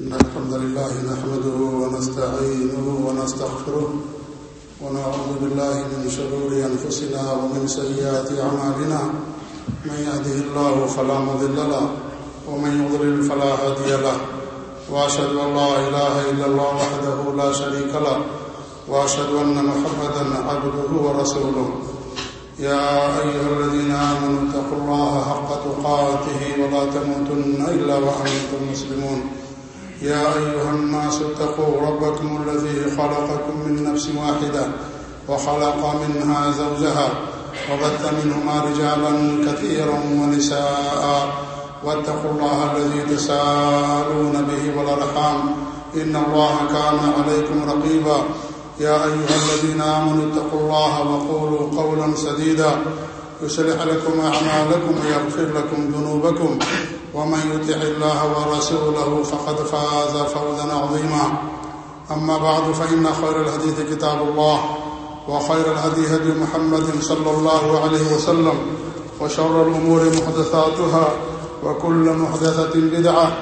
الحمد لله نحمده ونستعينه ونستغفره ونعوذ بالله من شرور أنفسنا ومن سيئات عمالنا من يهده الله فلا مضل له ومن يضلل فلا هدي له. وأشهد أن لا إله إلا الله وحده لا شريك له. وأشهد أن محمدا عبده ورسوله. يا أيها الذين آمنوا اتقوا الله حق تقاته ولا تموتن إلا وأنتم مسلمون. يا أيها الناس اتقوا ربكم الذي خلقكم من نفس واحدة وخلق منها زوجها وبث منهما رجالا كثيرا ونساء واتقوا الله الذي تساءلون به والأرحام إن الله كان عليكم رقيبا يا أيها الذين آمنوا اتقوا الله وقولوا قولا سديدا يسلح لكم أعمالكم ويغفر لكم ذنوبكم. ومن يتع الله ورسوله فقد فاز فوزا عظيما. أما بعد، فإن خير الهديث كتاب الله، وخير الهدي هدي محمد صلى الله عليه وسلم، وشر الأمور محدثاتها، وكل محدثة بدعة،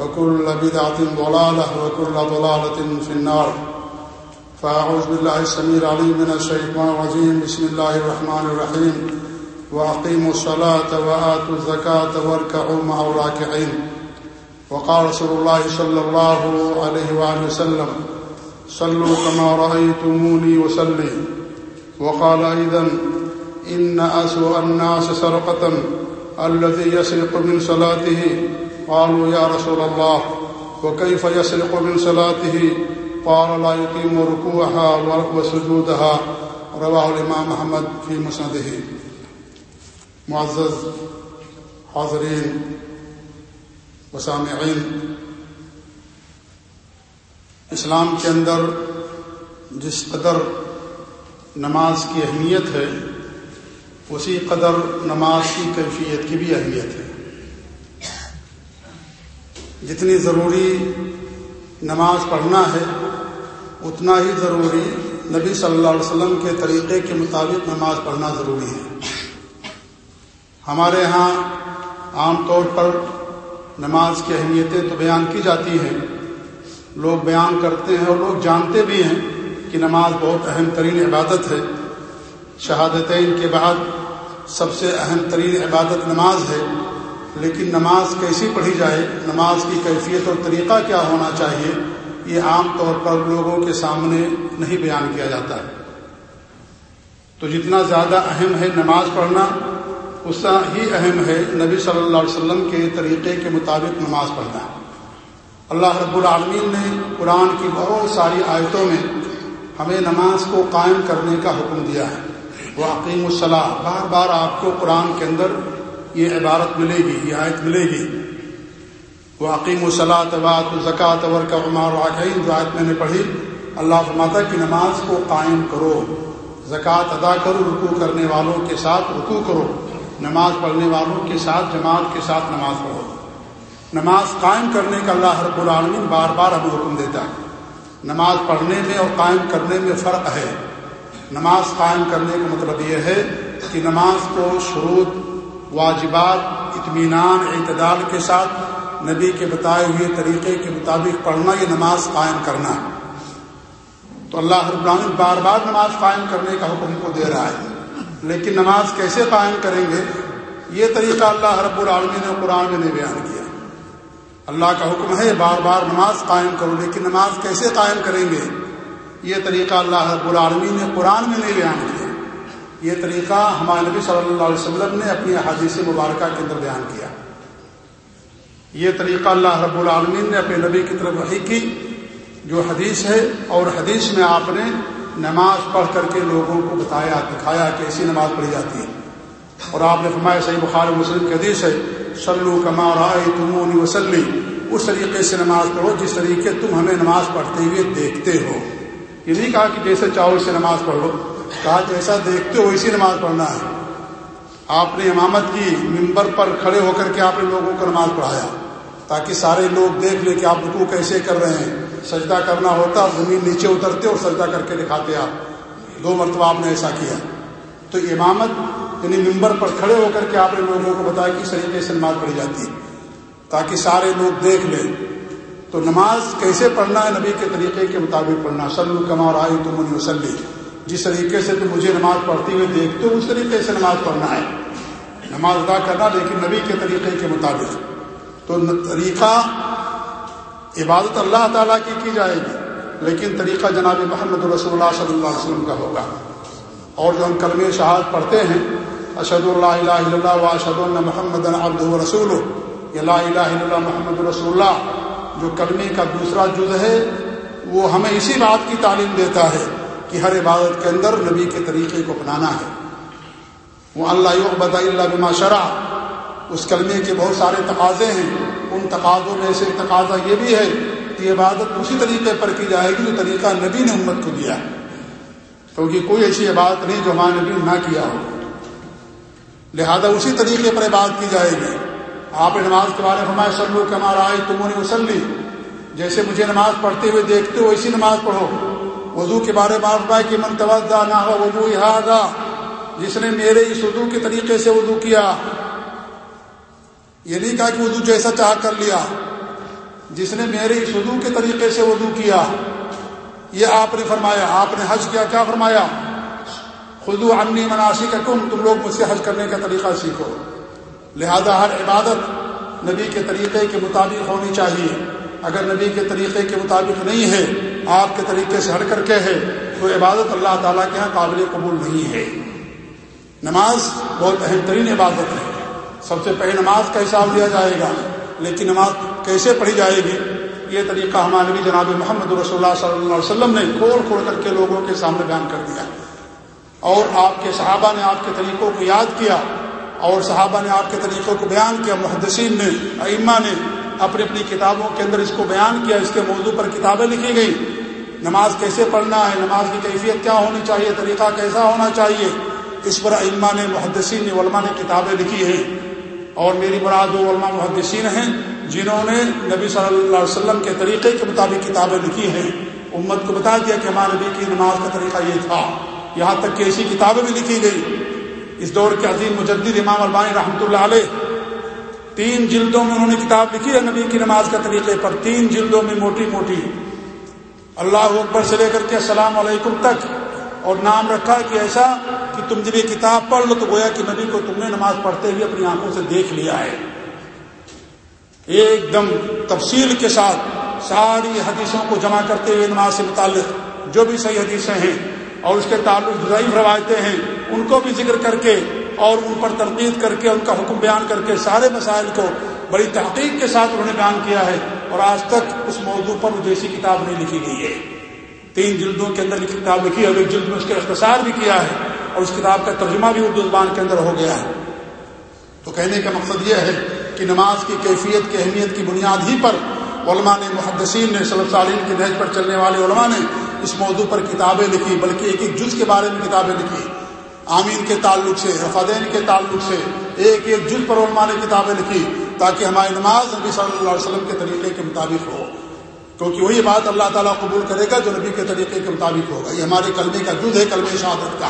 وكل بدعة ضلالة، وكل ضلالة في النار. فأعوذ بالله السميع العليم من الشيطان الرجيم. بسم الله الرحمن الرحيم. وأقيموا الصلاة وآتوا الزكاة واركعوا مع الراكعين. وقال رسول الله صلى الله عليه وآله وسلم، صلوا كما رأيتموني وسلي وقال أيضا، إن أسوأ الناس سرقة الذي يسرق من صلاته. قالوا، يا رسول الله، وكيف يسرق من صلاته؟ قال، لا يقيم ركوعها وسجودها. رواه الإمام محمد في مسنده. معزز، حاضرین وسامعین اسلام کے اندر جس قدر نماز کی اہمیت ہے، اسی قدر نماز کی کیفیت کی بھی اہمیت ہے۔ جتنی ضروری نماز پڑھنا ہے، اتنا ہی ضروری نبی صلی اللہ علیہ وسلم کے طریقے کے مطابق نماز پڑھنا ضروری ہے۔ ہمارے ہاں عام طور پر نماز کی اہمیتیں تو بیان کی جاتی ہیں۔ لوگ بیان کرتے ہیں اور لوگ جانتے بھی ہیں کہ نماز بہت اہم ترین عبادت ہے۔ شہادتین کے بعد سب سے اہم ترین عبادت نماز ہے۔ لیکن نماز کیسی پڑھی جائے؟ نماز کی کیفیت اور طریقہ کیا ہونا چاہیے؟ یہ عام طور پر لوگوں کے سامنے نہیں بیان کیا جاتا۔ ہے تو جتنا زیادہ اہم ہے نماز پڑھنا اس ہی اہم ہے نبی صلی اللہ علیہ وسلم کے طریقے کے مطابق نماز پڑھنا۔ اللہ رب العالمین نے قرآن کی بہت ساری آیتوں میں ہمیں نماز کو قائم کرنے کا حکم دیا ہے۔ وہ عقیم الصلاح بار بار آپ کو قرآن کے اندر یہ عبارت ملے گی، یہ آیت ملے گی۔ وہ عقیم الصلاح طباۃ الزکات اور کا عمار واقعی جو آیت میں نے پڑھی، اللہ فرماتا کی نماز کو قائم کرو۔ زکوٰۃ ادا کرو رکو کرنے والوں کے ساتھ رکو کرو۔ نماز پڑھنے والوں کے ساتھ، جماعت کے ساتھ نماز پڑھو۔ نماز قائم کرنے کا اللہ رب العالمین بار بار ہمیں حکم دیتا ہے۔ نماز پڑھنے میں اور قائم کرنے میں فرق ہے۔ نماز قائم کرنے کا مطلب یہ ہے کہ نماز کو شروط، واجبات، اطمینان، اعتدال کے ساتھ نبی کے بتائے ہوئے طریقے کے مطابق پڑھنا، یہ نماز قائم کرنا۔ تو اللہ رب العالمین بار بار نماز قائم کرنے کا حکم کو دے رہا ہے۔ لیکن نماز کیسے قائم کریں گے؟ یہ طریقہ اللہ رب العالمین نے قرآن میں نے بیان کیا۔ اللہ کا حکم ہے بار بار نماز قائم کرو، لیکن نماز کیسے قائم کریں گے؟ یہ طریقہ اللہ رب العالمین نے قرآن میں نہیں بیان کیا۔ یہ طریقہ ہمارے نبی صلی اللہ علیہ وسلم نے اپنی حادث مبارکہ کے اندر بیان کیا۔ یہ طریقہ اللہ رب العالمین نے اپنے نبی کی طرف وحی کی، جو حدیث ہے اور حدیث میں آپ نے نماز پڑھ کر کے لوگوں کو بتایا، دکھایا کہ ایسی نماز پڑھی جاتی ہے۔ اور آپ نے فرمایا، صحیح بخار مسلم کے حدیث ہے سلو کما رائے تمونی وسلی، اس طریقے سے نماز پڑھو جس طریقے تم ہمیں نماز پڑھتے ہوئے دیکھتے ہو۔ یہ نہیں کہا کہ جیسے چاہو اسے نماز پڑھ لو کہا جیسا دیکھتے ہو اسی نماز پڑھنا ہے۔ آپ نے امامت کی ممبر پر کھڑے ہو کر کے آپ نے لوگوں کو نماز پڑھایا۔ تاکہ سارے لوگ دیکھ لیں کہ آپ رکو کیسے کر رہے ہیں۔ سجدہ کرنا ہوتا، زمین نیچے اترتے اور سجدہ کر کے دکھاتے آپ۔ دو مرتبہ آپ نے ایسا کیا۔ تو امامت یعنی ممبر پر کھڑے ہو کر کے آپ نے لوگوں کو بتایا کہ اس طریقے سے نماز پڑھی جاتی ہے۔ تاکہ سارے لوگ دیکھ لیں۔ تو نماز کیسے پڑھنا ہے؟ نبی کے طریقے کے مطابق پڑھنا۔ سل کمار آئی تم وسلی جس طریقے سے تم مجھے نماز پڑھتی ہوئے دیکھتے ہو، اس طریقے سے نماز پڑھنا ہے۔ نماز ادا کرنا لیکن نبی کے طریقے کے مطابق۔ تو طریقہ عبادت اللہ تعالیٰ کی کی جائے گی، لیکن طریقہ جناب محمد رسول اللہ صلی اللہ علیہ وسلم کا ہوگا۔ اور جو ہم کلم شہاد پڑھتے ہیں اشد اللہ الہ الا اللہ و اشد اللہ محمد عبد و رسول الہ الا اللہ محمد رسول اللہ جو کلمے کا دوسرا جز ہے، وہ ہمیں اسی بات کی تعلیم دیتا ہے کہ ہر عبادت کے اندر نبی کے طریقے کو اپنانا ہے۔ وہ اللہ بد اللہ بما شرح اس کلمے کے بہت سارے تقاضے ہیں۔ ان تقاضوں میں سے تقاضا یہ بھی ہے کہ عبادت اسی طریقے پر کی جائے گی جو طریقہ نبی نے امت کو دیا ہے۔ کیونکہ کوئی ایسی عبادت نہیں جو ہمارے نبی نہ کیا ہو۔ لہذا اسی طریقے پر عبادت کی جائے گی۔ آپ نماز کے بارے میں ہمارے سلو کے ہمارا آئے تم نے وسلی جیسے مجھے نماز پڑھتے ہوئے دیکھتے ہو، اسی نماز پڑھو۔ وضو کے بارے میں آپ کہ من توجہ نہ ہو وضو احاظہ جس نے میرے اس وضو کے طریقے سے وضو کیا یہ نہیں کہا کہ وضو جیسا چاہ کر لیا۔ جس نے میرے اس وضو کے طریقے سے وضو کیا، یہ آپ نے فرمایا۔ آپ نے حج کیا کیا فرمایا؟ خدو عنی مناسی کا تم تم لوگ مجھ سے حج کرنے کا طریقہ سیکھو۔ لہذا ہر عبادت نبی کے طریقے کے مطابق ہونی چاہیے۔ اگر نبی کے طریقے کے مطابق نہیں ہے، آپ کے طریقے سے ہٹ کر کے ہے، تو عبادت اللہ تعالیٰ کے یہاں قابل قبول نہیں ہے۔ نماز بہت اہم ترین عبادت ہے۔ سب سے پہلے نماز کا حساب لیا جائے گا، لیکن نماز کیسے پڑھی جائے گی؟ یہ طریقہ ہمارے نبی جناب محمد رسول اللہ صلی اللہ علیہ وسلم نے کھول کھول کر کے لوگوں کے سامنے بیان کر دیا۔ اور آپ کے صحابہ نے آپ کے طریقوں کو یاد کیا، اور صحابہ نے آپ کے طریقوں کو بیان کیا، محدثین نے، ائمہ نے اپنی اپنی کتابوں کے اندر اس کو بیان کیا، اس کے موضوع پر کتابیں لکھی گئی نماز کیسے پڑھنا ہے؟ نماز کی کیفیت کیا ہونی چاہیے؟ طریقہ کیسا ہونا چاہیے؟ اس پر علما نے، محدثین نے، علماء نے کتابیں لکھی ہیں۔ اور میری مراد وہ علماء محدثین ہیں جنہوں نے نبی صلی اللہ علیہ وسلم کے طریقے کے مطابق کتابیں لکھی ہیں۔ امت کو بتا دیا کہ ہمارے نبی کی نماز کا طریقہ یہ تھا۔ یہاں تک کہ ایسی کتابیں بھی لکھی گئی۔ اس دور کے عظیم مجدد امام البانی رحمۃ اللہ علیہ، تین جلدوں میں انہوں نے کتاب لکھی ہے نبی کی نماز کے طریقے پر۔ تین جلدوں میں موٹی موٹی۔ اللہ اکبر سے لے کر کے السلام علیکم تک۔ اور نام رکھا کہ ایسا کہ تم جب یہ کتاب پڑھ لو تو گویا کہ نبی کو تم نے نماز پڑھتے ہوئے اپنی آنکھوں سے دیکھ لیا ہے۔ ایک دم تفصیل کے ساتھ ساری حدیثوں کو جمع کرتے ہوئے نماز سے متعلق جو بھی صحیح حدیثیں ہیں اور اس کے تعلق ضعیف روایتیں ہیں، ان کو بھی ذکر کر کے اور ان پر تنقید کر کے، ان کا حکم بیان کر کے سارے مسائل کو بڑی تحقیق کے ساتھ انہوں نے بیان کیا ہے۔ اور آج تک اس موضوع پر جیسی کتاب نہیں لکھی گئی ہے۔ تین جلدوں کے اندر کتاب لکھی ہے، اور ایک جلد میں اس کا اختصار بھی کیا ہے۔ اور اس کتاب کا ترجمہ بھی اردو زبان کے اندر ہو گیا ہے۔ تو کہنے کا مقصد یہ ہے کہ نماز کی کیفیت کی اہمیت کی بنیاد ہی پر علماء نے محدثین نے صلی سالین کے نہج پر چلنے والے علماء نے اس موضوع پر کتابیں لکھی، بلکہ ایک ایک جز کے بارے میں کتابیں لکھی۔ آمین کے تعلق سے رفادین کے تعلق سے ایک ایک جز پر علماء نے کتابیں لکھی تاکہ ہماری نماز نبی صلی اللہ علیہ وسلم کے طریقے کے مطابق ہو۔ کیونکہ وہی بات اللہ تعالیٰ قبول کرے گا جو نبی کے طریقے کے مطابق ہوگا۔ یہ ہمارے کلمے کا جز ہے کلم شہادت کا۔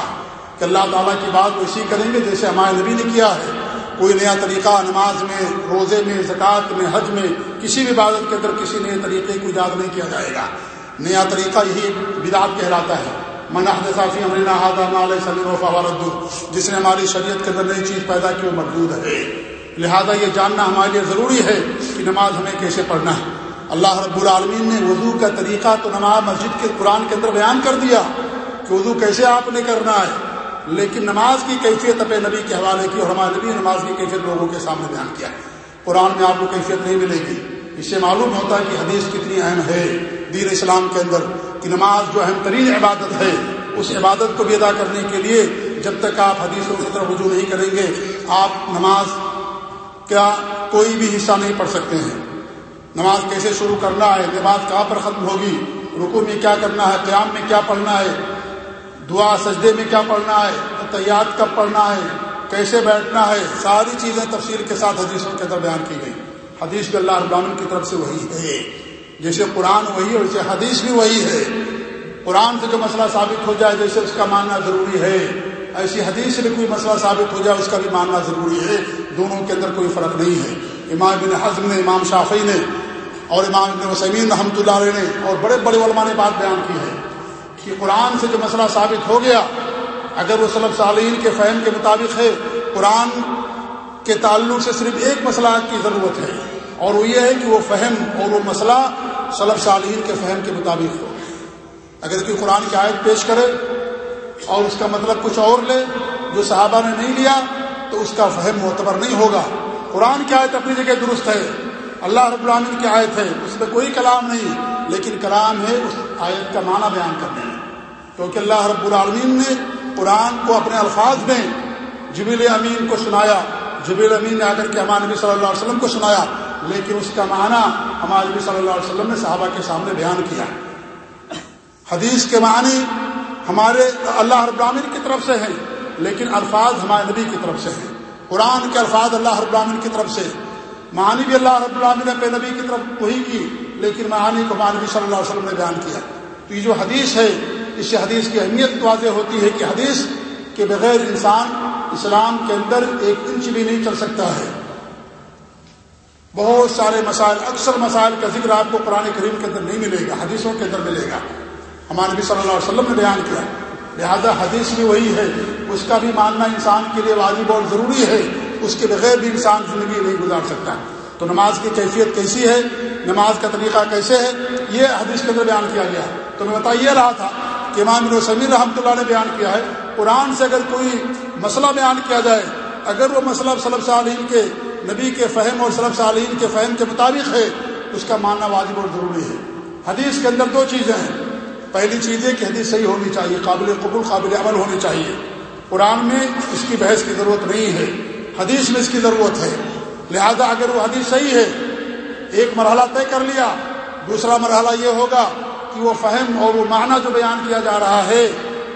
کہ اللہ تعالیٰ کی بات وہ اسی کریں گے، جیسے ہمارے نبی نے کیا ہے۔ کوئی نیا طریقہ نماز میں، روزے میں، زکوٰۃ میں، حج میں، کسی بھی عبادت کے اندر کسی نئے طریقے کو ایجاد نہیں کیا جائے گا۔ نیا طریقہ یہی بدعت کہلاتا ہے۔ مناحد صافی امرینا جس نے ہماری شریعت کے اندر نئی چیز پیدا کی وہ مردود ہے۔ لہذا یہ جاننا ہمارے لیے ضروری ہے کہ نماز ہمیں کیسے پڑھنا ہے۔ اللہ رب العالمین نے وضو کا طریقہ تو نماز مسجد کے قرآن کے اندر بیان کر دیا کہ وضو کیسے آپ نے کرنا ہے۔ لیکن نماز کی کیفیت اپنے نبی کے حوالے کی اور ہمارے نبی نماز کی کیفیت لوگوں کے سامنے بیان کیا ہے۔ قرآن میں آپ کو کیفیت نہیں ملے گی۔ اس سے معلوم ہوتا ہے کہ حدیث کتنی اہم ہے دین اسلام کے اندر کہ نماز جو اہم ترین عبادت ہے، اس عبادت کو بھی ادا کرنے کے لیے جب تک آپ حدیثوں کی طرف رجوع نہیں کریں گے، آپ نماز کا کوئی بھی حصہ نہیں پڑھ سکتے ہیں۔ نماز کیسے شروع کرنا ہے، نماز کہاں پر ختم ہوگی رکو میں کیا کرنا ہے، قیام میں کیا پڑھنا ہے دعا سجدے میں کیا پڑھنا ہے؟ تیات کب پڑھنا ہے؟ کیسے بیٹھنا ہے؟ ساری چیزیں تفصیل کے ساتھ حدیثوں کے اندر بیان کی گئی۔ حدیث بھی اللہ ابراہین کی طرف سے وہی ہے۔ جیسے قرآن وہی ہے ویسے حدیث بھی وہی ہے۔ قرآن سے جو مسئلہ ثابت ہو جائے جیسے اس کا ماننا ضروری ہے، ایسی حدیث سے بھی کوئی مسئلہ ثابت ہو جائے اس کا بھی ماننا ضروری ہے۔ دونوں کے اندر کوئی فرق نہیں ہے۔ امام بن حضم نے، امام شافی نے اور امام وسمین رحمۃ اللہ علیہ نے اور بڑے بڑے علماء نے بات بیان کی ہے۔ کہ قرآن سے جو مسئلہ ثابت ہو گیا، اگر وہ صلب صالین کے فہم کے مطابق ہے، قرآن کے تعلق سے صرف ایک مسئلہ کی ضرورت ہے، اور وہ یہ ہے کہ وہ فہم اور وہ مسئلہ صلب صالین کے فہم کے مطابق ہو۔ اگر کوئی قرآن کی آیت پیش کرے اور اس کا مطلب کچھ اور لے جو صحابہ نے نہیں لیا، تو اس کا فہم معتبر نہیں ہوگا۔ قرآن کی آیت اپنی جگہ درست ہے۔ اللہ رب العالمین کی آیت ہے، اس میں کوئی کلام نہیں، لیکن کلام ہے، اس آیت کا معنی بیان کرنے میں۔ کیونکہ اللہ رب العالمین نے قرآن کو اپنے الفاظ میں جبیل امین کو سنایا جبیل امین نے آ کر کے ہمارے نبی صلی اللہ علیہ وسلم کو سنایا، لیکن اس کا معنی ہمارے نبی صلی اللہ علیہ وسلم نے صحابہ کے سامنے بیان کیا۔ حدیث کے معنی ہمارے اللہ رب العالمین کی طرف سے ہیں، لیکن الفاظ ہمارے نبی کی طرف سے ہیں۔ قرآن کے الفاظ اللہ رب العالمین کی طرف سے۔ معنی بھی اللہ رب العالمین نے نبی کی طرف وہی کی، لیکن معنی کو معنی صلی اللہ علیہ وسلم نے بیان کیا۔ تو یہ جو حدیث ہے اس سے حدیث کی اہمیت واضح ہوتی ہے کہ حدیث کے بغیر انسان اسلام کے اندر ایک انچ بھی نہیں چل سکتا ہے۔ بہت سارے مسائل، اکثر مسائل کا ذکر آپ کو قرآن کریم کے اندر نہیں ملے گا، حدیثوں کے اندر ملے گا۔ ہمارے نبی صلی اللہ علیہ وسلم نے بیان کیا۔ لہذا حدیث بھی وہی ہے، اس کا بھی ماننا انسان کے لیے واجب اور ضروری ہے۔ اس کے بغیر بھی انسان زندگی نہیں گزار سکتا۔ تو نماز کی کیفیت کیسی ہے؟ نماز کا طریقہ کیسے ہے؟ یہ حدیث کے اندر بیان کیا گیا۔ تو میں بتائیے رہا تھا کہ امام سمیر رحمۃ اللہ نے بیان کیا ہے۔ قرآن سے اگر کوئی مسئلہ بیان کیا جائے، اگر وہ مسئلہ صلب صالین کے نبی کے فہم اور صلب صالین کے فہم کے مطابق ہے، اس کا ماننا واجب اور ضروری ہے۔ حدیث کے اندر دو چیزیں ہیں۔ پہلی چیز ہے کہ حدیث صحیح ہونی چاہیے، قابل قبول، قابل عمل ہونی چاہیے۔ قرآن میں اس کی بحث کی ضرورت نہیں ہے، حدیث میں اس کی ضرورت ہے۔ لہذا اگر وہ حدیث صحیح ہے، ایک مرحلہ طے کر لیا، دوسرا مرحلہ یہ ہوگا وہ فہم اور وہ معنی جو بیان کیا جا رہا ہے،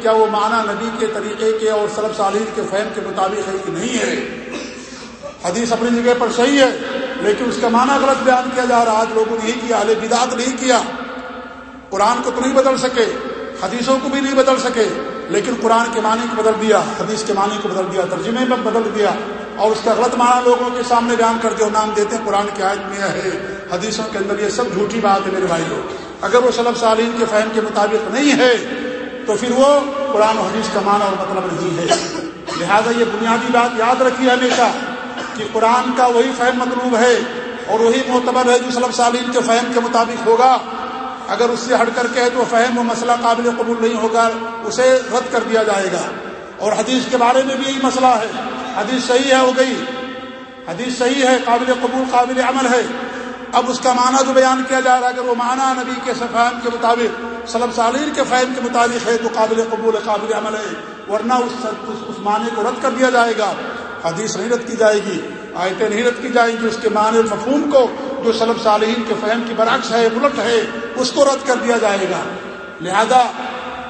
کیا وہ معنی نبی کے طریقے کے اور سلب سالین کے فہم کے مطابق ہے کہ نہیں ہے؟ حدیث اپنی جگہ پر صحیح ہے، لیکن اس کا معنی غلط بیان کیا جا رہا آج لوگوں نے نہیں کیا علیہ بدعت نہیں کیا۔ قرآن کو تو نہیں بدل سکے، حدیثوں کو بھی نہیں بدل سکے، لیکن قرآن کے معنی کو بدل دیا، حدیث کے معنی کو بدل دیا، ترجمے میں بدل دیا۔ اور اس کا غلط معنی لوگوں کے سامنے بیان کر دیا نام دیتے ہیں قرآن کی آیت میں ہے۔ حدیثوں کے اندر یہ سب جھوٹی بات ہے میرے بھائی لوگ اگر وہ صلب سالین کے فہم کے مطابق نہیں ہے، تو پھر وہ قرآن و حدیث کا معنی اور مطلب نہیں ہے۔ لہذا یہ بنیادی بات یاد رکھیے ہمیشہ کہ قرآن کا وہی فہم مطلوب ہے اور وہی معتبر ہے جو صلب سالین کے فہم کے مطابق ہوگا۔ اگر اس سے ہٹ کر کے تو فہم و مسئلہ قابل قبول نہیں ہوگا، اسے رد کر دیا جائے گا۔ اور حدیث کے بارے میں بھی یہی مسئلہ ہے۔ حدیث صحیح ہے، ہو گئی۔ حدیث صحیح ہے، قابل قبول، قابل عمل ہے۔ اب اس کا معنی جو بیان کیا جا رہا ہے اگر وہ معنی نبی کے فہم کے مطابق صلب سالین کے فہم کے مطابق ہے، تو قابل قبول، قابل عمل ہے، ورنہ اس اس معنی کو رد کر دیا جائے گا۔ حدیث نہیں رد کی جائے گی، آیتیں نہیں رد کی جائیں گی، اس کے معنی الفہوم کو جو سلب صالحین کے فہم کی برعکس ہے، الٹ ہے، اس کو رد کر دیا جائے گا۔ لہذا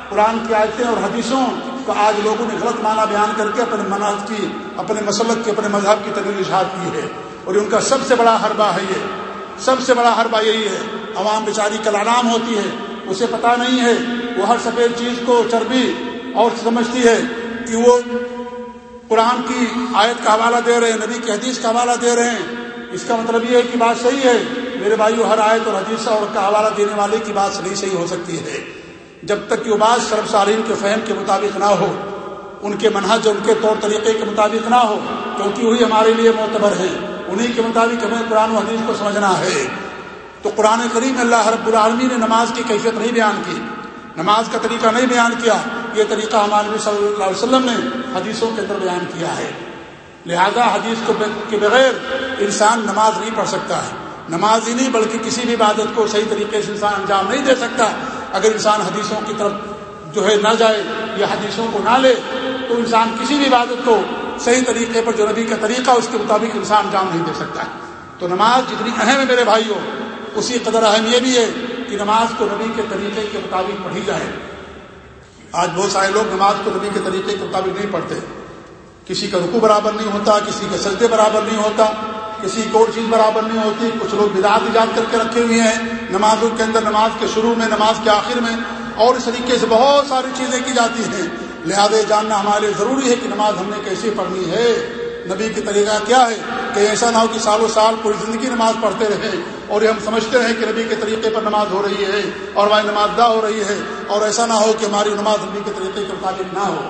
قرآن کی آیتیں اور حدیثوں کا آج لوگوں نے غلط معنی بیان کر کے اپنے مناظ کی، اپنے مسلک کی، اپنے مذہب کی تدریل اشاعت کی ہے۔ اور ان کا سب سے بڑا حربہ ہے یہ۔ سب سے بڑا حربہ یہی ہے۔ عوام بیچاری کل آرام ہوتی ہے، اسے پتہ نہیں ہے۔ وہ ہر سفید چیز کو چربی اور سمجھتی ہے کہ وہ قرآن کی آیت کا حوالہ دے رہے ہیں، نبی کی حدیث کا حوالہ دے رہے ہیں۔ اس کا مطلب یہ ہے کہ بات صحیح ہے۔ میرے بھائی ہر آیت اور حدیث اور کا حوالہ دینے والے کی بات نہیں صحیح ہو سکتی ہے۔ جب تک کہ وہ بات سرب سالین کے فہم کے مطابق نہ ہو، ان کے منہج ان کے طور طریقے کے مطابق نہ ہو، کیونکہ وہی ہمارے لیے معتبر ہے انہیں کے مطابق ہمیں قرآن و حدیث کو سمجھنا ہے۔ تو قرآن کریم اللہ رب العالمی نے نماز کی کیفیت نہیں بیان کی، نماز کا طریقہ نہیں بیان کیا، یہ طریقہ ہمارے صلی اللہ علیہ وسلم نے حدیثوں کے اندر بیان کیا ہے۔ لہذا حدیث کو کے بغیر انسان نماز نہیں پڑھ سکتا ہے۔ نماز ہی نہیں بلکہ کسی بھی عبادت کو صحیح طریقے سے انسان انجام نہیں دے سکتا۔ اگر انسان حدیثوں کی طرف جو ہے نہ جائے یا حدیثوں کو نہ لے، تو انسان کسی بھی عبادت کو صحیح طریقے پر جو نبی کا طریقہ اس کے مطابق انسان انجام نہیں دے سکتا ہے۔ تو نماز جتنی اہم ہے میرے بھائیوں، اسی قدر اہم یہ بھی ہے کہ نماز کو نبی کے طریقے کے مطابق پڑھی جائے۔ آج بہت سارے لوگ نماز کو نبی کے طریقے کے مطابق نہیں پڑھتے۔ کسی کا رکو برابر نہیں ہوتا، کسی کا سجدے برابر نہیں ہوتا، کسی کو اور چیز برابر نہیں ہوتی۔ کچھ لوگ بدعت ایجاد کر کے رکھے ہوئے ہیں، نمازوں کے اندر، نماز کے شروع میں، نماز کے آخر میں۔ اور اس طریقے سے بہت ساری چیزیں کی جاتی ہیں۔ لہٰذا جاننا ہمارے لیے ضروری ہے کہ نماز ہم نے کیسے پڑھنی ہے؟ نبی کی طریقہ کیا ہے کہ ایسا نہ ہو کہ سالوں سال پوری زندگی نماز پڑھتے رہیں اور یہ ہم سمجھتے ہیں کہ نبی کے طریقے پر نماز ہو رہی ہے اور ہماری نماز دا ہو رہی ہے اور ایسا نہ ہو کہ ہماری نماز نبی کے طریقے کے مطابق نہ ہو۔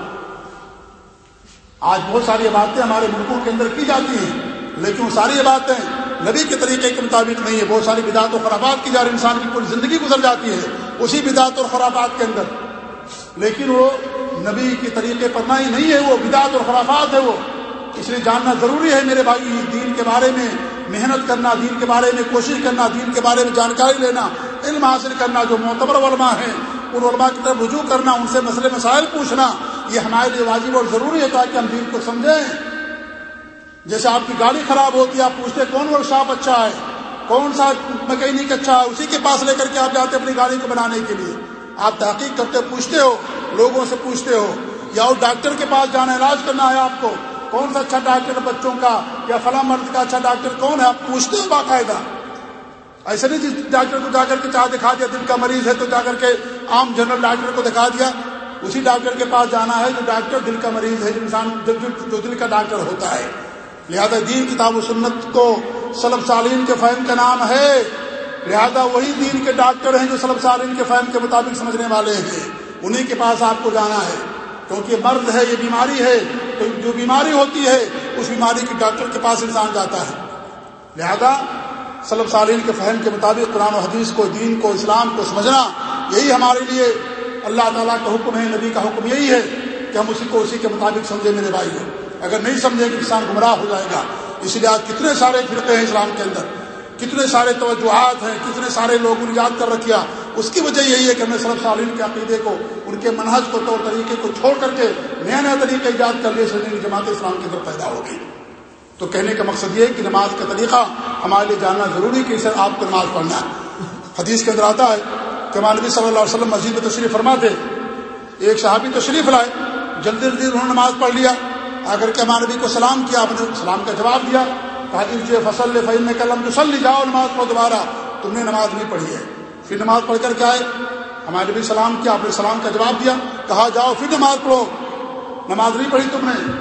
آج بہت ساری باتیں ہمارے ملکوں کے اندر کی جاتی ہیں، لیکن وہ ساری باتیں نبی کے طریقے کے مطابق نہیں ہے بہت ساری بدعت و خرابات کی جا رہی انسان کی پوری زندگی گزر جاتی ہے اسی بدعت اور خرابات کے اندر۔ لیکن وہ نبی کے طریقے پر نہ ہی نہیں ہے وہ، بدعت اور خرافات ہے وہ۔ اس لیے جاننا ضروری ہے میرے بھائی، دین کے بارے میں محنت کرنا، دین کے بارے میں کوشش کرنا، دین کے بارے میں جانکاری لینا، علم حاصل کرنا، جو معتبر علماء ہیں، ان علماء کی طرف رجوع کرنا، ان سے مسئلے مسائل پوچھنا، یہ ہمارے لیے واجب اور ضروری ہے تاکہ ہم دین کو سمجھیں۔ جیسے آپ کی گاڑی خراب ہوتی ہے، آپ پوچھتے کون ورک شاپ اچھا ہے؟ کون سا مکینک اچھا ہے؟ اسی کے پاس لے کر کے آپ جاتے اپنی گاڑی کو بنانے کے لیے۔ آپ تحقیق کرتے پوچھتے ہو، لوگوں سے پوچھتے ہو، یا وہ ڈاکٹر کے پاس جانا، علاج کرنا ہے آپ کو؟ کون سا اچھا ڈاکٹر بچوں کا؟ یا فلاں مرد کا اچھا ڈاکٹر کون ہے؟ آپ پوچھتے ہو باقاعدہ۔ ایسے نہیں جس ڈاکٹر کو جا کر کے چاہ دکھا دیا، دل کا مریض ہے تو جا کر کے عام جنرل ڈاکٹر کو دکھا دیا۔ اسی ڈاکٹر کے پاس جانا ہے جو ڈاکٹر دل کا مریض ہے، جو انسان جو دل کا ڈاکٹر ہوتا ہے۔ لہذا دین، کتاب و سنت کو سلب سالین کے فہم کا نام ہے۔ لہذا وہی دین کے ڈاکٹر ہیں جو سلب سالین کے فہم کے مطابق سمجھنے والے ہیں۔ انہیں کے پاس آپ کو جانا ہے۔ کیونکہ مرد ہے، یہ بیماری ہے۔ تو جو بیماری ہوتی ہے، اس بیماری کی ڈاکٹر کے پاس انسان جاتا ہے۔ لہذا سلب سالین کے فہم کے مطابق قرآن و حدیث کو، دین کو، اسلام کو سمجھنا یہی ہمارے لیے اللہ تعالیٰ کا حکم ہے، نبی کا حکم یہی ہے کہ ہم اسی کو اسی کے مطابق سمجھیں میرے بھائی۔ اگر نہیں سمجھیں گے، انسان گمراہ ہو جائے گا۔ اس لیے آج کتنے سارے فرقے ہیں اسلام کے اندر۔ کتنے سارے توجہات ہیں، کتنے سارے لوگوں نے یاد کر رکھا اس کی وجہ یہی ہے کہ ہم نے سلب سالین کے عقیدے کو، ان کے منحص کو، طور طریقے کو چھوڑ کر کے نیا نیا طریقہ ایجاد کر لیے سنی جماعت اسلام کے اندر پیدا ہوگی تو کہنے کا مقصد یہ ہے کہ نماز کا طریقہ ہمارے لیے جاننا ضروری کہ اسے آپ کو نماز پڑھنا ہے۔ حدیث کے اندر آتا ہے کہ نبی صلی اللہ علیہ وسلم مسجد میں تشریف فرما تھے ایک صحابی تشریف لائے، جلدی جلدی انہوں نے نماز پڑھ لیا۔ اگر کہ ہمارے نبی کو سلام کیا، آپ نے سلام کا جواب دیا۔ کہا فصل فعم قلم جو سل جاؤ نماز پڑھو دوبارہ۔ تم نے نماز نہیں پڑھی ہے۔ پھر نماز پڑھ کر کے آئے ہمارے نبی سلام کیا آپ نے سلام کا جواب دیا۔ کہا، جاؤ پھر نماز پڑھو۔ نماز نہیں پڑھی تم نے۔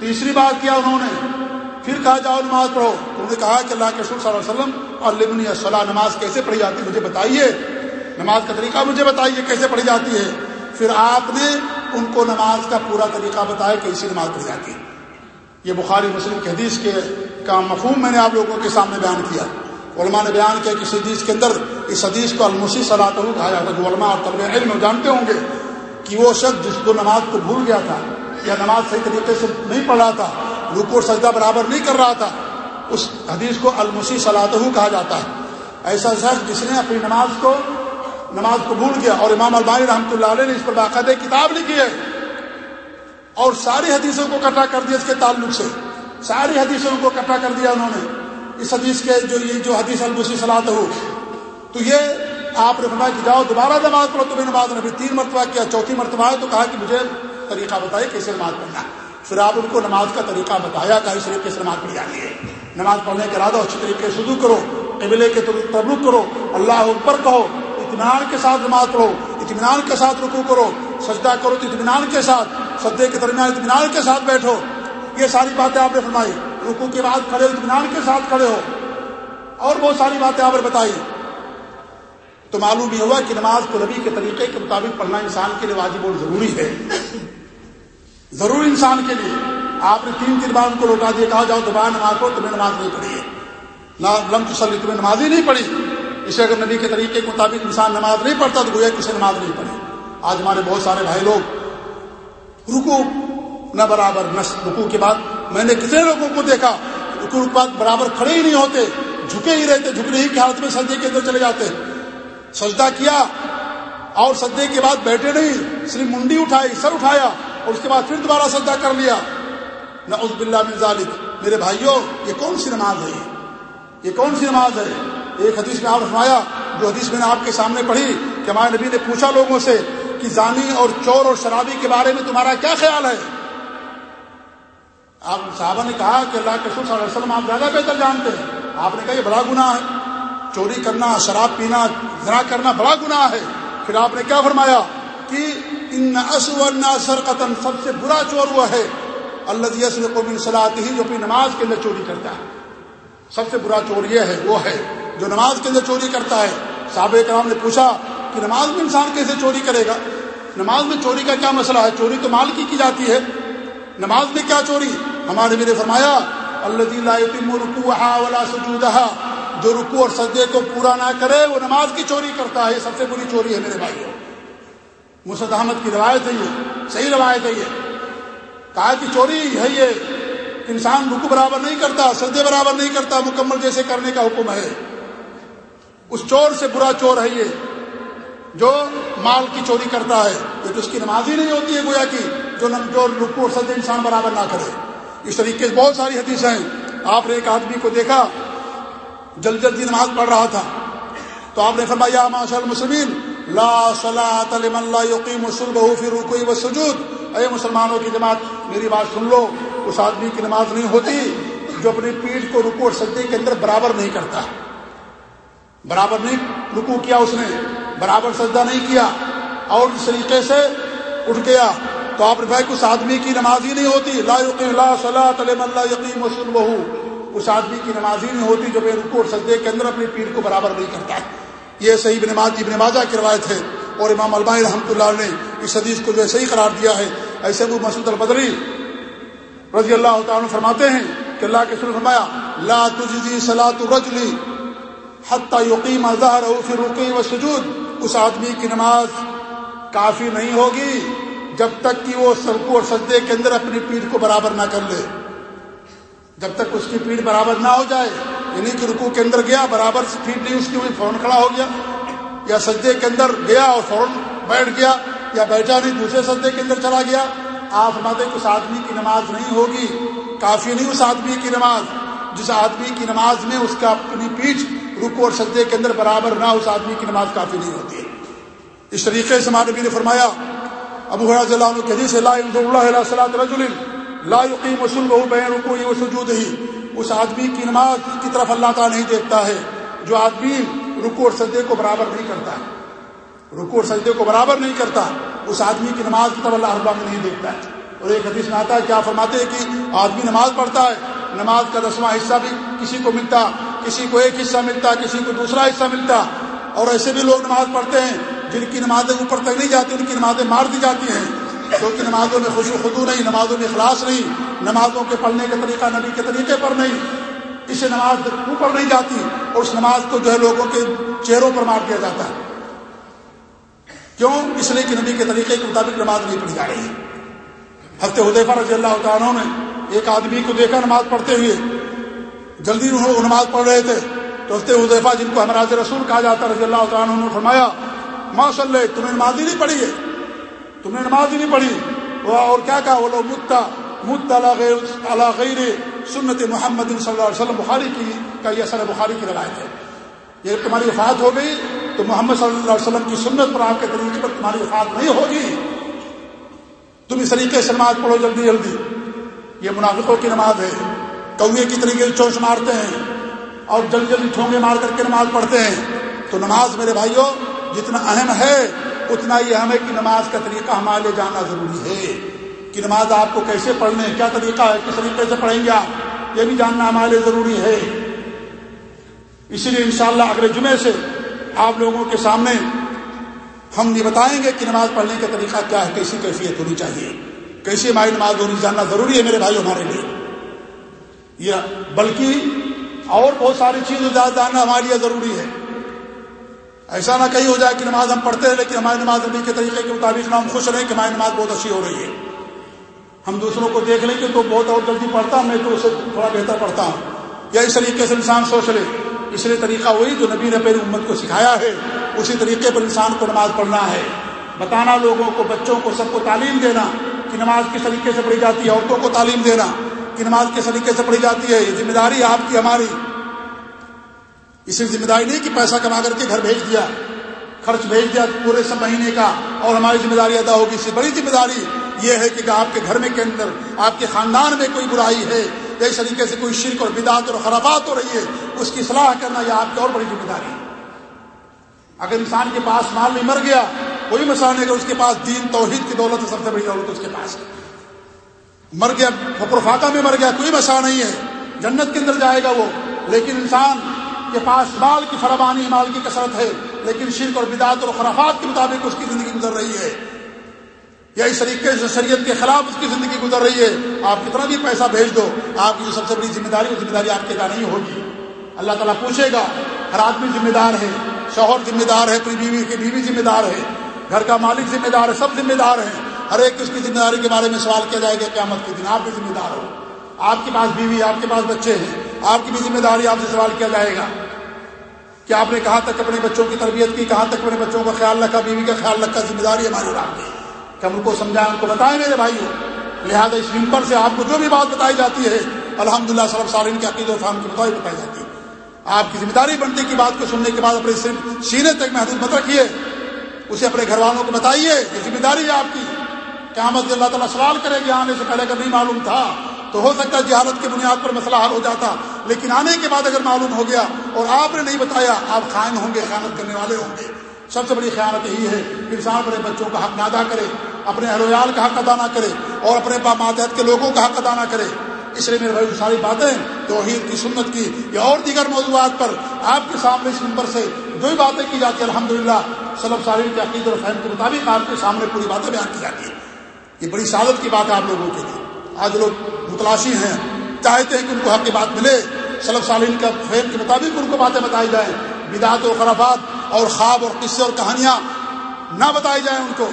تیسری بات کیا انہوں نے۔ پھر کہا، جاؤ نماز پڑھو۔ تم نے کہا کہ اللہ کے صلی اللہ علیہ وسلم اور لمنی صلاح نماز کیسے پڑھی جاتی ہے؟ مجھے بتائیے۔ نماز کا طریقہ مجھے بتائیے، کیسے پڑھی جاتی ہے؟ پھر آپ نے ان کو نماز کا پورا طریقہ بتایا کہ اسی نماز پڑھی جاتی ہے۔ یہ بخاری مسلم کی حدیث کے کا مفہوم میں نے آپ لوگوں کے سامنے بیان کیا۔ علماء نے بیان کیا کہ اس حدیث کے اندر اس حدیث کو المسی صلاح کہا جاتا ہے۔ جو علماء اور طلب علم جانتے ہوں گے کہ وہ شخص جس کو نماز کو بھول گیا تھا یا نماز صحیح طریقے سے نہیں پڑھ رہا تھا رکو سجدہ برابر نہیں کر رہا تھا، اس حدیث کو المسی صلاح کہا جاتا ہے۔ ایسا شخص جس نے اپنی نماز کو نماز کو بھول گیا اور امام البانی رحمۃ اللہ علیہ نے اس پر باقاعدہ کتاب لکھی ہے اور ساری حدیثوں کو کٹا کر دیا اس کے تعلق سے۔ ساری حدیثوں کو کٹا کر دیا انہوں نے۔ اس حدیث کے جو یہ جو حدیث البسی صلاح ہو۔ تو یہ آپ نے فرمایا کہ جاؤ دوبارہ نماز پڑھو، تمہیں نماز نے تین مرتبہ کیا، چوتھی مرتبہ ہے تو کہا کہ مجھے طریقہ بتائیے کیسے نماز پڑھنا پھر آپ ان کو نماز کا طریقہ بتایا کہ اس طریقے سے نماز پڑھی جاتی ہے۔ نماز پڑھنے کے ارادہ اچھی طریقے سے شروع کرو، قبلے کے تبرک کرو، اللہ اکبر کہو، اطمینان کے ساتھ نماز پڑھو، اطمینان کے ساتھ رکو کرو، سجدہ کرو تو اطمینان کے ساتھ، سجدے کے درمیان اطمینان کے ساتھ بیٹھو۔ یہ ساری باتیں آپ نے فرمائی۔ رکو کے بعد کھڑے ہو، اطمینان کے ساتھ کھڑے ہو۔ اور بہت ساری باتیں آپ نے بتائی۔ تو معلوم یہ ہوا کہ نماز کو نبی کے طریقے کے مطابق پڑھنا انسان کے لیے واجب اور ضروری ہے۔ ضرور انسان کے لیے۔ آپ نے تین تین بار ان کو لوٹا دیا، کہا جاؤ دوبارہ نماز پڑھو، تمہیں نماز نہیں پڑھی ہے۔ لم تسلی، تمہیں نماز ہی نہیں پڑھی۔ اسے اگر نبی کے طریقے کے مطابق انسان نماز نہیں پڑھتا تو گویا کسی نماز نہیں پڑھی۔ آج ہمارے بہت سارے بھائی لوگ رکو نہ برابر، نہ رکو کے بعد۔ میں نے کتنے لوگوں کو دیکھا رکو کے بعد برابر کھڑے ہی نہیں ہوتے، جھکے ہی رہتے جھکنے ہی کی حالت میں سجدے کے اندر چلے جاتے۔ سجدہ کیا، اور سجدے کے بعد بیٹھے نہیں، صرف منڈی اٹھائی، سر اٹھایا، اور اس کے بعد پھر دوبارہ سجدہ کر لیا۔ نہ اس بلّہ ذالک۔ میرے بھائیوں یہ کون سی نماز ہے؟ یہ کون سی نماز ہے؟ ایک حدیث میں آپ رفمایا جو حدیث میں نے آپ کے سامنے پڑھی کہ ہمارے نبی نے پوچھا لوگوں سے کہ زانی اور چور اور شرابی کے بارے میں تمہارا کیا خیال ہے؟ آپ صحابہ نے کہا کہ اللہ کے صلی اللہ علیہ وسلم آپ زیادہ بہتر جانتے ہیں۔ آپ نے کہا یہ بڑا گناہ ہے۔ چوری کرنا، شراب پینا گنا کرنا بڑا گناہ ہے۔ پھر آپ نے کیا فرمایا؟ کہ ان سر قطن سب سے برا چور ہوا ہے۔ اللہ کو من صلاحی جو اپنی نماز کے اندر چوری کرتا ہے۔ سب سے برا چور یہ ہے، وہ ہے جو نماز کے اندر چوری کرتا ہے۔ صحابہ کرام نے پوچھا کہ نماز میں انسان کیسے چوری کرے گا؟ نماز میں چوری کا کیا مسئلہ ہے؟ چوری تو مال کی کی جاتی ہے۔ نماز میں کیا چوری؟ ہمارے میرے فرمایا اللہ سجودہ جو رکو اور سجدے کو پورا نہ کرے، وہ نماز کی چوری کرتا ہے۔ یہ سب سے بری چوری ہے میرے بھائی مسد احمد کی روایت ہے یہ، صحیح روایت ہے یہ۔ کہا کہ چوری ہے یہ، انسان رکو برابر نہیں کرتا، سجدے برابر نہیں کرتا، مکمل جیسے کرنے کا حکم ہے۔ اس چور سے برا چور ہے یہ، جو مال کی چوری کرتا ہے۔ تو اس کی نماز ہی نہیں ہوتی ہے، گویا کی جو جو رکو اور سجدے انسان برابر نہ کرے۔ اس طریقے سے بہت ساری حدیثیں ہیں۔ آپ نے ایک آدمی کو دیکھا جلد جلدی نماز پڑھ رہا تھا۔ تو آپ نے فرمایا ماشاء المسلمین، لا صلاۃ لمن لا يقيم صلبه في الركوع والسجود اے مسلمانوں کی جماعت، میری بات سن لو، اس آدمی کی نماز نہیں ہوتی جو اپنی پیٹھ کو رکو اور سجدے کے اندر برابر نہیں کرتا۔ برابر نہیں رکو کیا اس نے، برابر سجدہ نہیں کیا۔ اور اس طریقے سے اٹھ گیا۔ تو آپ نے بھائی اس آدمی کی نماز ہی نہیں ہوتی۔ لا یقین لا صلاح اللہ یقین وسلم بہو اس آدمی کی نماز ہی نہیں ہوتی جو بے رکو اور سجدے کے اندر اپنی پیڑ کو برابر نہیں کرتا یہ صحیح نماز ابن ماجہ کی روایت ہے۔ اور امام علماء رحمۃ اللہ نے اس حدیث کو جو ہے صحیح قرار دیا ہے۔ ایسے وہ مسعود البدری رضی اللہ تعالیٰ فرماتے ہیں کہ اللہ کے سر فرمایا، لا تجزی صلاۃ الرجلی حتى يقيم ظهره في الركوع والسجود۔ اس آدمی کی نماز کافی نہیں ہوگی۔ جب تک کہ وہ سرکو اور سجدے کے اندر اپنی پیٹھ کو برابر نہ کر لے۔ جب تک اس کی پیٹھ برابر نہ ہو جائے یعنی کہ رکو کے اندر گیا، برابر سے پیٹ نہیں اس کی ہوئی فوراً کھڑا ہو گیا، یا سجدے کے اندر گیا اور فوراً بیٹھ گیا، یا بیٹھا نہیں، دوسرے سجدے کے اندر چلا گیا، آپ فرماتے کہ اس آدمی کی نماز نہیں ہوگی۔ کافی نہیں اس آدمی کی نماز۔ جس آدمی کی نماز میں اس کا اپنی پیٹھ رکو اور سجدے کے اندر برابر نہ اس آدمی کی نماز کافی نہیں ہوتی۔ ہے اس طریقے سے ہمارے نبی نے فرمایا ابو حراض اللہ عنہ حدیث لا اللہ صلاۃ رجل لا يقيم وسلبه بين ركوعه وسجوده اس آدمی کی نماز کی طرف اللہ تعالی نہیں دیکھتا ہے، جو آدمی رکو اور سجدے کو برابر نہیں کرتا۔ ہے رکو اور سجدے کو برابر نہیں کرتا، اس آدمی کی نماز کی طرف اللہ رب نہیں دیکھتا ہے۔ اور ایک حدیث میں آتا ہے، کیا فرماتے ہیں کہ آدمی نماز پڑھتا ہے، نماز کا دسواں حصہ بھی کسی کو ملتا، کسی کو ایک حصہ ملتا، کسی کو دوسرا حصہ ملتا۔ اور ایسے بھی لوگ نماز پڑھتے ہیں جن کی نمازیں اوپر تک نہیں جاتی، ان کی نمازیں مار دی جاتی ہیں۔ کیونکہ نمازوں میں خوش و خدو نہیں، نمازوں میں اخلاص نہیں، نمازوں کے پڑھنے کا طریقہ نبی کے طریقے پر نہیں۔ اسے نماز اوپر نہیں جاتی، اور اس نماز کو جو ہے لوگوں کے چہروں پر مار دیا جاتا ہے۔ کیوں؟ اس لیے کہ نبی کے طریقے کے مطابق نماز نہیں پڑھی جا رہی۔ ہے ہفتے حدیفہ رضی اللہ تعالیٰ نے ایک آدمی کو دیکھا نماز پڑھتے ہوئے۔ جلدی انہوں نماز پڑھ رہے تھے۔ تو ہفتے حدیفہ جن کو ہمراج رسول کہا جاتا رضی اللہ تعالیٰ نے فرمایا ماشاء اللہ تمہیں نماز ہی نہیں پڑھی ہے۔ تم نے نماز ہی نہیں پڑھی۔ اور کیا کہا؟ وہ لوگ متا مت غیر سنت محمد صلی اللہ علیہ وسلم بخاری کی، کا یہ اثر بخاری کی روایت ہے۔ یہ تمہاری وفات ہو گئی تو محمد صلی اللہ علیہ وسلم کی سنت پر آپ کے طریقے پر تمہاری وفات نہیں ہوگی۔ تم اس طریقے سے نماز پڑھو جلدی جلدی۔ یہ منافقوں کی نماز ہے۔ کوے کی طریقے سے چونچ مارتے ہیں اور جلدی جلدی ٹھونگے مار کر کے نماز پڑھتے ہیں۔ تو نماز میرے بھائیوں جتنا اہم ہے، اتنا ہی اہم ہے کہ نماز کا طریقہ ہمارے لیے جاننا ضروری ہے۔ کہ نماز آپ کو کیسے پڑھنے کیا طریقہ ہے، کس طریقے سے پڑھیں گے آپ، یہ بھی جاننا ہمارے لیے ضروری ہے۔ اسی لیے انشاءاللہ اگلے جمعے سے آپ لوگوں کے سامنے ہم یہ بتائیں گے کہ نماز پڑھنے کا طریقہ کیا ہے، کیسی کیفیت ہونی چاہیے۔ کیسی ہماری نماز ہونی جاننا ضروری ہے میرے بھائی ہمارے لیے۔ یہ بلکہ اور بہت ساری چیزیں جاننا ہمارے لیے ضروری ہے۔ ایسا نہ کہیں ہو جائے کہ نماز ہم پڑھتے ہیں، لیکن ہماری نماز نبی کے طریقے کے مطابق نہ ہم خوش رہیں کہ ہماری نماز بہت اچھی ہو رہی ہے۔ ہم دوسروں کو دیکھ لیں کہ تو بہت اور جلدی پڑھتا ہوں، میں تو اسے تھوڑا بہتر پڑھتا ہوں۔ یا اس طریقے سے انسان سوچ لے۔ اس لیے طریقہ وہی جو نبی نے پہلی امت کو سکھایا ہے، اسی طریقے پر انسان کو نماز پڑھنا ہے۔ بتانا لوگوں کو، بچوں کو، سب کو تعلیم دینا کہ نماز کس طریقے سے پڑھی جاتی ہے، عورتوں کو تعلیم دینا کہ نماز کس طریقے سے پڑھی جاتی ہے۔ یہ ذمہ داری آپ کی، ہماری۔ اس لیے ذمہ داری نہیں کہ پیسہ کما کر کے گھر بھیج دیا، خرچ بھیج دیا پورے سب مہینے کا، اور ہماری ذمہ داری ادا ہوگی۔ اس سے بڑی ذمہ داری یہ ہے کہ آپ کے گھر میں کے اندر، آپ کے خاندان میں کوئی برائی ہے یا اس طریقے سے کوئی شرک اور بدعت اور خرابات ہو رہی ہے، اس کی صلاح کرنا یہ آپ کی اور بڑی ذمہ داری ہے۔ اگر انسان کے پاس مال نہیں مر گیا، کوئی مسئلہ نہیں، اگر اس کے پاس دین، توحید کی دولت سب سے بڑی دولت اس کے پاس مر گیا فکر فاقہ میں مر گیا، کوئی مسئلہ نہیں ہے۔ جنت کے اندر جائے گا وہ، لیکن انسان کے پاس مال کی فراوانی، مال کی کثرت ہے، لیکن شرک اور بدعت اور خرافات کے مطابق اس کی زندگی گزر رہی ہے۔ یا اس طریقے سے شریعت کے خلاف اس کی زندگی گزر رہی ہے۔ آپ کتنا بھی پیسہ بھیج دو، آپ کی جو سب سے بڑی ذمہ داری وہ ذمہ داری آپ کے ادا نہیں ہوگی۔ اللہ تعالیٰ پوچھے گا، ہر آدمی ذمہ دار ہے، شوہر ذمہ دار ہے، اپنی بیوی کی بیوی ذمہ دار ہے، گھر کا مالک ذمہ دار ہے، سب ذمہ دار ہیں۔ ہر ایک اس کی ذمہ داری کے بارے میں سوال کیا جائے گا، قیامت کے دن آپ بھی ذمہ دار ہو۔ آپ کے پاس بیوی، آپ کے پاس بچے ہیں آپ کی بھی ذمہ داری آپ سے سوال کیا جائے گا؟ کہ آپ نے کہاں تک اپنے بچوں کی تربیت کی؟ کہاں تک اپنے بچوں کا خیال رکھا؟ بیوی کا خیال رکھا؟ ذمہ داری ہماری اور کی۔ کہ ہم ان کو سمجھائیں ان کو بتائیں میرے بھائیوں لہٰذا اس ممبر سے آپ کو جو بھی بات بتائی جاتی ہے الحمد للہ صرف سالین کے عقید و فام کی بتائی بتائی جاتی ہے۔ آپ کی ذمہ داری بنتی کی بات کو سننے کے بعد اپنے صرف سینے تک محدود مت رکھیے۔ اسے اپنے گھر والوں کو بتائیے یہ ذمہ داری ہے آپ کی۔ قیامت اللہ تعالیٰ سوال کرے گی، آنے سے پہلے اگر نہیں معلوم تھا۔ تو ہو سکتا ہے جہالت کی بنیاد پر مسئلہ حل ہو جاتا، لیکن آنے کے بعد اگر معلوم ہو گیا اور آپ نے نہیں بتایا، آپ خائن ہوں گے، خیانت کرنے والے ہوں گے۔ سب سے بڑی خیانت یہی ہے کہ انسان اپنے بچوں کا حق نہ ادا کرے، اپنے اہل کا حق ادا نہ کرے اور اپنے ماتحت کے لوگوں کا حق ادا نہ کرے۔ اس لیے میرے بھائی ساری باتیں توحید کی، سنت کی یا اور دیگر موضوعات پر آپ کے سامنے اس نمبر سے جو بھی باتیں کی جاتی ہیں۔ الحمد للہ صلب سالین کے عقید اور فہم کے مطابق آپ کے سامنے پوری باتیں بیان کی جاتی ہیں۔ یہ بڑی سعادت کی بات ہے آپ لوگوں کے لیے۔ آج لوگ متلاشی ہیں، چاہتے ہیں کہ ان کو حق کی بات ملے۔ صلب سالین کا فہم کے مطابق ان کو باتیں بتائی جائیں۔ بدعت و خرافات اور خواب اور قصے اور کہانیاں نہ بتائی جائیں ان کو۔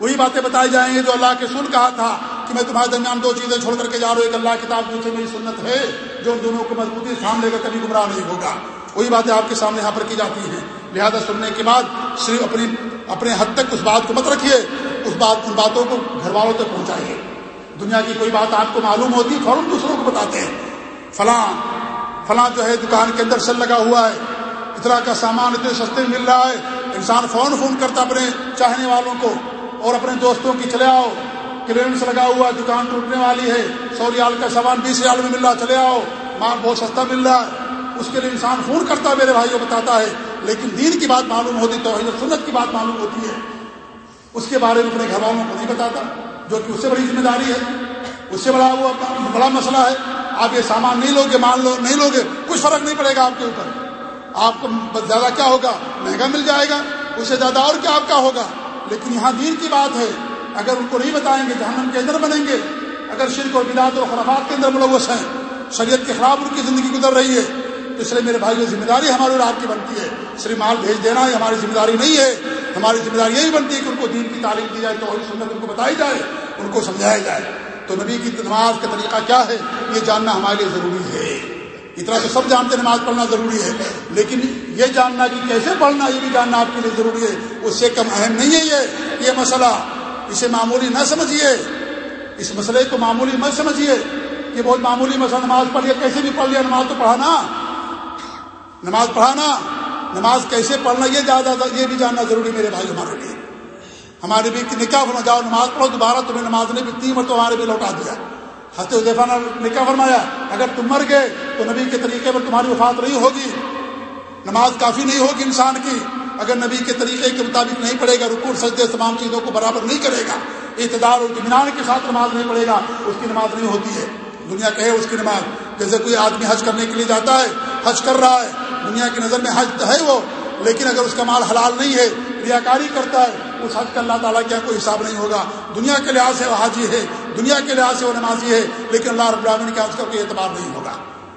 وہی باتیں بتائی جائیں گے جو اللہ کے سن کہا تھا کہ میں تمہارے درمیان دو چیزیں چھوڑ کر کے جا رہا ہوں، ایک اللہ کتاب، دوسرے میری سنت ہے، جو ان دونوں کو مضبوطی سامنے لے کر کبھی گمراہ نہیں ہوگا۔ وہی باتیں آپ کے سامنے یہاں پر کی جاتی ہیں۔ لہذا سننے کے بعد صرف اپنی اپنے حد تک اس بات کو مت رکھیے، اس بات ان باتوں کو گھر والوں تک پہنچائیے۔ دنیا کی کوئی بات آپ کو معلوم ہوتی ہے فوراً دوسروں کو بتاتے ہیں۔ فلاں فلاں جو ہے دکان کے اندر سل لگا ہوا ہے۔ اتنا کا سامان، اتنے سستے مل رہا ہے۔ انسان فون فون کرتا اپنے چاہنے والوں کو اور اپنے دوستوں کی، چلے آؤ۔ کلیئرنس لگا ہوا ہے، دکان ٹوٹنے والی ہے۔ سو ریال کا سامان، بیس ریال میں مل رہا چلے آؤ۔ مال بہت سستا مل رہا ہے۔ اس کے لیے انسان فون کرتا ہے میرے بھائی بتاتا ہے۔ لیکن دین کی بات معلوم ہوتی تو سنت کی بات معلوم ہوتی ہے۔ اس کے بارے میں اپنے گھر والوں کو نہیں بتاتا۔ جو کہ اس سے بڑی ذمہ داری ہے، اس سے بڑا وہ بڑا مسئلہ ہے، آپ یہ سامان نہیں لوگے مان لو، نہیں لوگے، کچھ فرق نہیں پڑے گا آپ کے اوپر۔ آپ کو زیادہ کیا ہوگا؟ مہنگا مل جائے گا، اس سے زیادہ اور کیا آپ کا ہوگا؟ لیکن یہاں دین کی بات ہے، اگر ان کو نہیں بتائیں گے، جہنم کے اندر بنیں گے۔ اگر شرک اور بدعت اور خرافات کے اندر ملوث ہیں، شریعت کے خلاف ان کی زندگی گزر رہی ہے، تو اس لیے میرے بھائی ذمہ داری ہماری اور آپ کی بنتی ہے۔ صرف مال بھیج دینا یہ ہماری ذمہ داری نہیں ہے۔ ہماری ذمہ داری یہی بنتی ہے کہ ان کو دین کی تعلیم دی جائے تو سنت ان کو بتائی جائے۔ ان کو سمجھایا جائے۔ تو نبی کی نماز کا طریقہ کیا ہے؟ یہ جاننا ہمارے لیے ضروری ہے۔ اتنا تو سب جانتے نماز پڑھنا ضروری ہے، لیکن یہ جاننا کہ کیسے پڑھنا، یہ بھی جاننا آپ کے لیے ضروری ہے۔ اس سے کم اہم نہیں ہے یہ یہ مسئلہ۔ اسے معمولی نہ سمجھیے۔ اس مسئلے کو معمولی مت سمجھیے کہ بہت معمولی مسئلہ، نماز پڑھ لیا، کیسے بھی پڑھ لیا، نماز تو پڑھانا۔ نماز پڑھانا، نماز کیسے پڑھنا، یہ زیادہ یہ بھی جاننا ضروری میرے بھائی، ہمارے لیے۔ ہمارے بھی نکاح فرما جاؤ نماز پڑھو دوبارہ، تمہیں نماز نے بھی تین مرتبہ ہمارے بھی لوٹا دیا۔ حضرت حضیفہ نے نکاح فرمایا، اگر تم مر گئے تو نبی کے طریقے پر تمہاری وفات نہیں ہوگی۔ نماز کافی نہیں ہوگی انسان کی، اگر نبی کے طریقے کے مطابق نہیں پڑے گا، رکوع، سجدے، تمام چیزوں کو برابر نہیں کرے گا۔ اعتدار اور اطمینان کے ساتھ نماز نہیں پڑے گا، اس کی نماز نہیں ہوتی ہے۔ دنیا کہے اس کی نماز، جیسے کوئی آدمی حج کرنے کے لیے جاتا ہے، حج کر رہا ہے، دنیا کی نظر میں حج ہے وہ، لیکن اگر اس کا مال حلال نہیں ہے، ریاکاری کرتا ہے اس حج کا اللہ تعالیٰ کیا کوئی حساب نہیں ہوگا۔ دنیا کے لحاظ سے وہ حاجی ہے، دنیا کے لحاظ سے وہ نمازی ہے، لیکن اللہ رب العالمین کا اس کا کوئی اعتبار نہیں ہوگا۔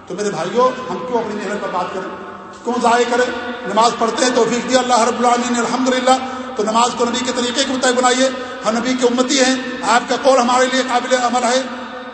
تو میرے بھائیوں، ہم کیوں اپنی محنت پر بات کریں؟ کیوں ضائع کریں؟ نماز پڑھتے ہیں تو دیا اللہ رب العالمین الحمد للہ تو نماز کو نبی کے طریقے کے مطابق بنائیے۔ ہم نبی کی امتی ہیں، آپ کا قول ہمارے لیے قابل عمل ہے،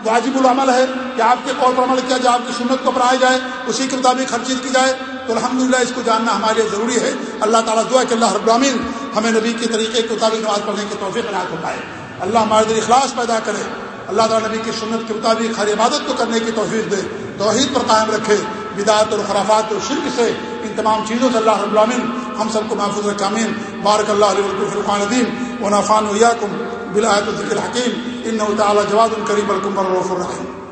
واجب العمل ہے کہ آپ کے قول پر عمل کیا جائے، آپ کی سنت کو اپنائے جائے، اسی کے مطابق ہر چیز کی جائے۔ تو الحمد اس کو جاننا ہمارے لیے ضروری ہے۔ اللہ تعالیٰ دعا کہ اللہ رب العالمین ہمیں نبی کے طریقے کے مطابق نماز پڑھنے کی توفیق عنایت ہوتا ہے اللہ ہمارے دل اخلاص پیدا کرے۔ اللہ تعالیٰ نبی کی سنت کے مطابق ہر عبادت کو کرنے کی توفیق دے۔ توحید پر قائم رکھے۔ بدعت اور خرافات اور شرک سے ان تمام چیزوں سے اللہ رب العالمین ہم سب کو محفوظ رکھامین بارک اللہ علیہ فرقان الدین و نافان ویاکم بلاۃ الذکر حکیم ان تعالیٰ جواد الکریم الکمر الرف الرحیم۔